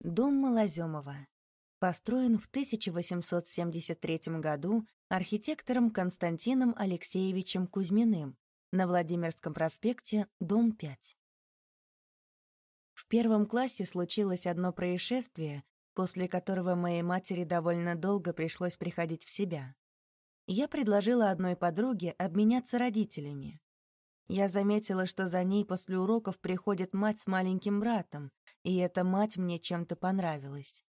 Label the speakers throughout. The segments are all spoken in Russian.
Speaker 1: Дом Малоземова. Построен в 1873 году архитектором Константином Алексеевичем Кузьминым на Владимирском проспекте, дом 5. В первом классе случилось одно происшествие, после которого моей матери довольно долго пришлось приходить в себя. Я предложила одной подруге обменяться родителями. Я заметила, что за ней после уроков приходит мать с маленьким братом, и эта мать мне чем-то понравилась.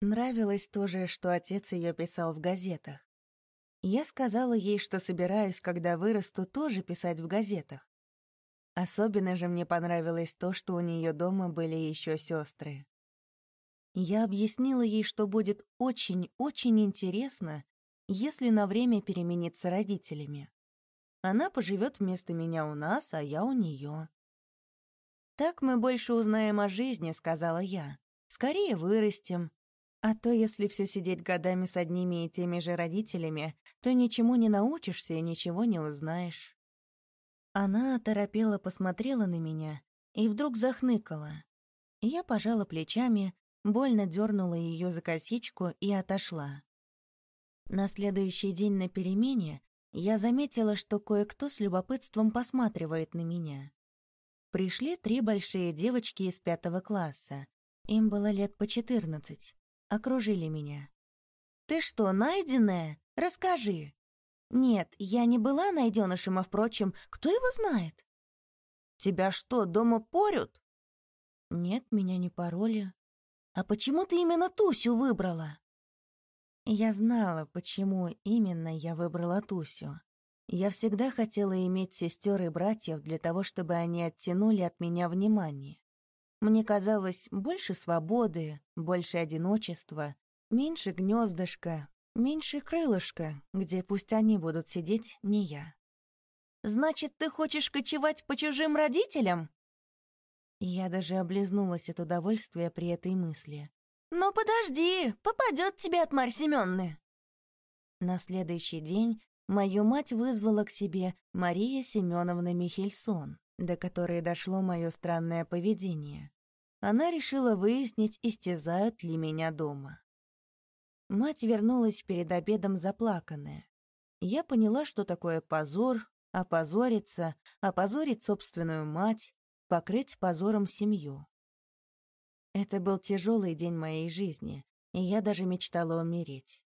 Speaker 1: Нравилось то же, что отец ее писал в газетах. Я сказала ей, что собираюсь, когда вырасту, тоже писать в газетах. Особенно же мне понравилось то, что у нее дома были еще сестры. Я объяснила ей, что будет очень-очень интересно, если на время перемениться родителями. Она поживет вместо меня у нас, а я у нее. «Так мы больше узнаем о жизни», — сказала я. «Скорее вырастем. А то, если все сидеть годами с одними и теми же родителями, то ничему не научишься и ничего не узнаешь». Она оторопела посмотрела на меня и вдруг захныкала. Я пожала плечами, больно дернула ее за косичку и отошла. На следующий день на перемене я заметила, что кое-кто с любопытством посматривает на меня. Пришли три большие девочки из пятого класса. Им было лет по четырнадцать. Окружили меня. «Ты что, найденная? Расскажи!» «Нет, я не была найденышем, а, впрочем, кто его знает?» «Тебя что, дома порют?» «Нет, меня не пороли». «А почему ты именно Тусю выбрала?» Я знала, почему именно я выбрала Тусю. Я всегда хотела иметь сестер и братьев для того, чтобы они оттянули от меня внимание. Мне казалось, больше свободы, больше одиночества, меньше гнездышка, меньше крылышка, где пусть они будут сидеть, не я. «Значит, ты хочешь кочевать по чужим родителям?» Я даже облизнулась от удовольствия при этой мысли. «Ну подожди, попадет тебе от Марь Семенны!» На следующий день Мою мать вызвала к себе Мария Семеновна Михельсон, до которой дошло мое странное поведение. Она решила выяснить, истязают ли меня дома. Мать вернулась перед обедом заплаканная. Я поняла, что такое позор, опозориться, опозорить собственную мать, покрыть позором семью. Это был тяжелый день моей жизни, и я даже мечтала умереть.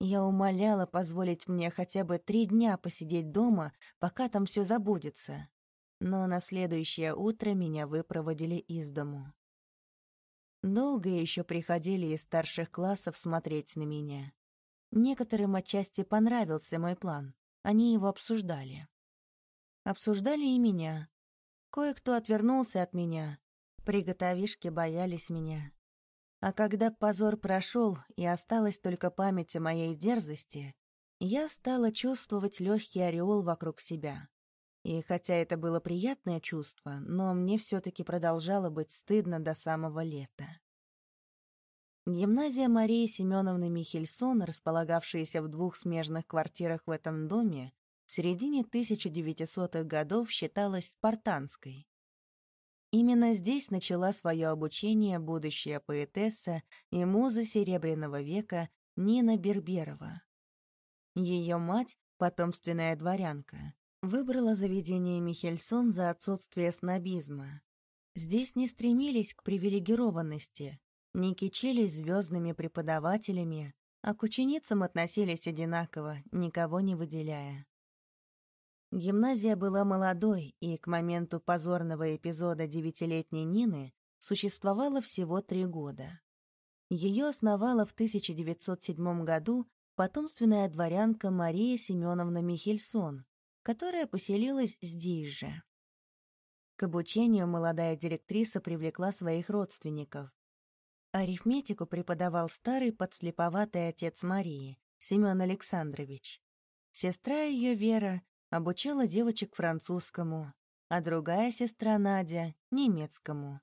Speaker 1: Я умоляла позволить мне хотя бы три дня посидеть дома, пока там все забудется. Но на следующее утро меня выпроводили из дому. Долго еще приходили из старших классов смотреть на меня. Некоторым отчасти понравился мой план. Они его обсуждали. Обсуждали и меня. Кое-кто отвернулся от меня. Приготовишки боялись меня. А когда позор прошел и осталась только память о моей дерзости, я стала чувствовать легкий ореол вокруг себя. И хотя это было приятное чувство, но мне все-таки продолжало быть стыдно до самого лета. Гимназия Марии Семеновны Михельсон, располагавшаяся в двух смежных квартирах в этом доме, в середине 1900-х годов считалась спартанской. Именно здесь начала свое обучение будущая поэтесса и муза Серебряного века Нина Берберова. Ее мать, потомственная дворянка, выбрала заведение Михельсон за отсутствие снобизма. Здесь не стремились к привилегированности, не кичились звездными преподавателями, а к ученицам относились одинаково, никого не выделяя. Гимназия была молодой, и к моменту позорного эпизода девятилетней Нины существовала всего три года. Ее основала в 1907 году потомственная дворянка Мария Семеновна Михельсон, которая поселилась здесь же. К обучению молодая директриса привлекла своих родственников. Арифметику преподавал старый подслеповатый отец Марии, Семен Александрович. Сестра ее, Вера, обучала девочек французскому, а другая сестра Надя — немецкому.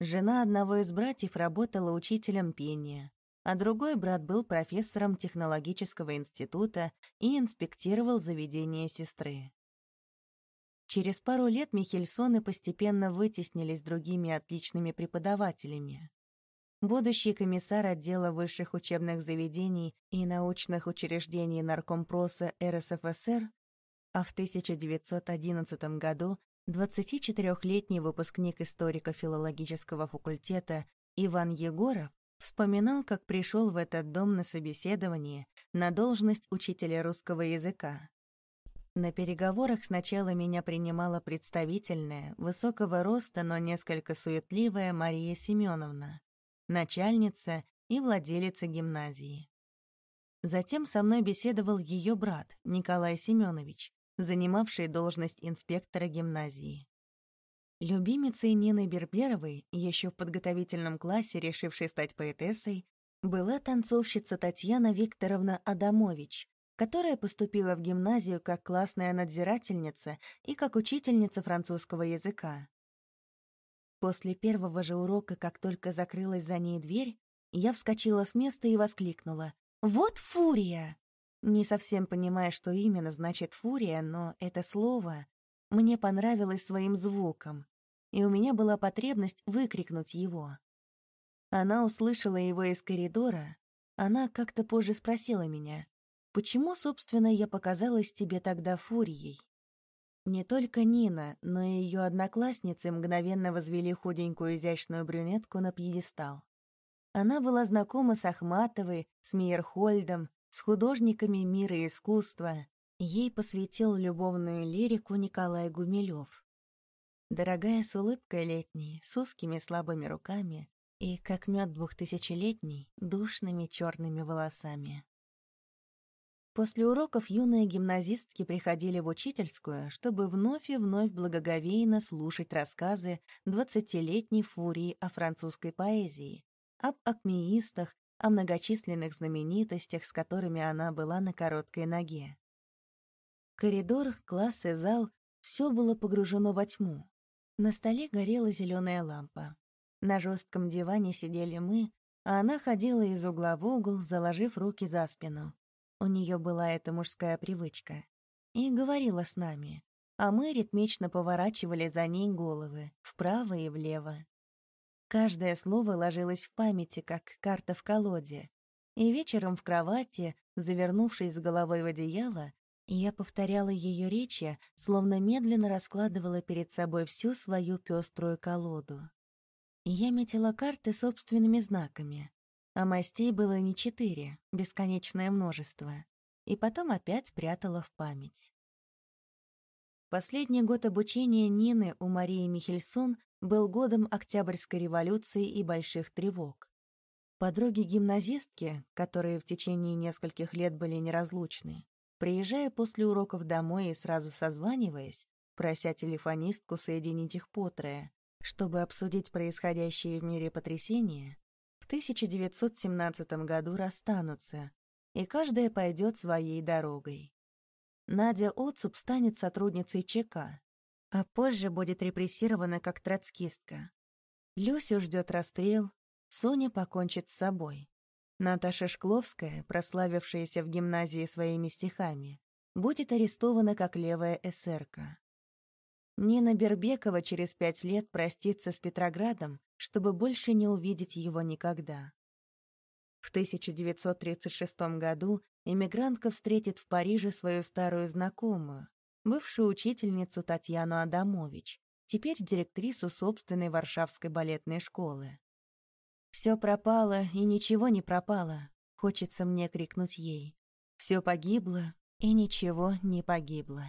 Speaker 1: Жена одного из братьев работала учителем пения, а другой брат был профессором технологического института и инспектировал заведение сестры. Через пару лет Михельсоны постепенно вытеснились другими отличными преподавателями. будущий комиссар отдела высших учебных заведений и научных учреждений Наркомпроса РСФСР, а в 1911 году 24-летний выпускник историко-филологического факультета Иван Егоров вспоминал, как пришел в этот дом на собеседование на должность учителя русского языка. На переговорах сначала меня принимала представительная, высокого роста, но несколько суетливая Мария Семеновна, начальница и владелица гимназии. Затем со мной беседовал ее брат, Николай Семенович, занимавший должность инспектора гимназии. Любимицей Нины Берберовой, еще в подготовительном классе решившей стать поэтессой, была танцовщица Татьяна Викторовна Адамович, которая поступила в гимназию как классная надзирательница и как учительница французского языка. После первого же урока, как только закрылась за ней дверь, я вскочила с места и воскликнула «Вот фурия!» Не совсем понимая, что именно значит «фурия», но это слово мне понравилось своим звуком, и у меня была потребность выкрикнуть его. Она услышала его из коридора, она как-то позже спросила меня, «Почему, собственно, я показалась тебе тогда фурией?» Не только Нина, но и ее одноклассницы мгновенно возвели худенькую изящную брюнетку на пьедестал. Она была знакома с Ахматовой, с Мейерхольдом, с художниками мира искусства. Ей посвятил любовную лирику Николай Гумилев. Дорогая с улыбкой летней, с узкими слабыми руками и, как мед двухтысячелетний, душными черными волосами. После уроков юные гимназистки приходили в учительскую, чтобы вновь и вновь благоговейно слушать рассказы двадцатилетней фурии о французской поэзии, об акмеистах, о многочисленных знаменитостях, с которыми она была на короткой ноге. Коридор, класс и зал — все было погружено во тьму. На столе горела зеленая лампа. На жестком диване сидели мы, а она ходила из угла в угол, заложив руки за спину. У нее была эта мужская привычка. И говорила с нами, а мы ритмично поворачивали за ней головы, вправо и влево. Каждое слово ложилось в памяти, как карта в колоде. И вечером в кровати, завернувшись с головой в одеяло, я повторяла ее речи, словно медленно раскладывала перед собой всю свою пеструю колоду. Я метила карты собственными знаками, а мастей было не четыре, бесконечное множество. И потом опять прятала в память. Последний год обучения Нины у Марии Михельсон был годом Октябрьской революции и больших тревог. Подруги-гимназистки, которые в течение нескольких лет были неразлучны, приезжая после уроков домой и сразу созваниваясь, прося телефонистку соединить их потрое, чтобы обсудить происходящие в мире потрясения, 1917 году расстанутся, и каждая пойдет своей дорогой. Надя Отцуп станет сотрудницей ЧК, а позже будет репрессирована как троцкистка. Люсю ждет расстрел, Соня покончит с собой. Наташа Шкловская, прославившаяся в гимназии своими стихами, будет арестована как левая эсерка. Нина Бербекова через пять лет простится с Петроградом, чтобы больше не увидеть его никогда. В 1936 году эмигрантка встретит в Париже свою старую знакомую, бывшую учительницу Татьяну Адамович, теперь директрису собственной Варшавской балетной школы. «Все пропало, и ничего не пропало», — хочется мне крикнуть ей. «Все погибло, и ничего не погибло».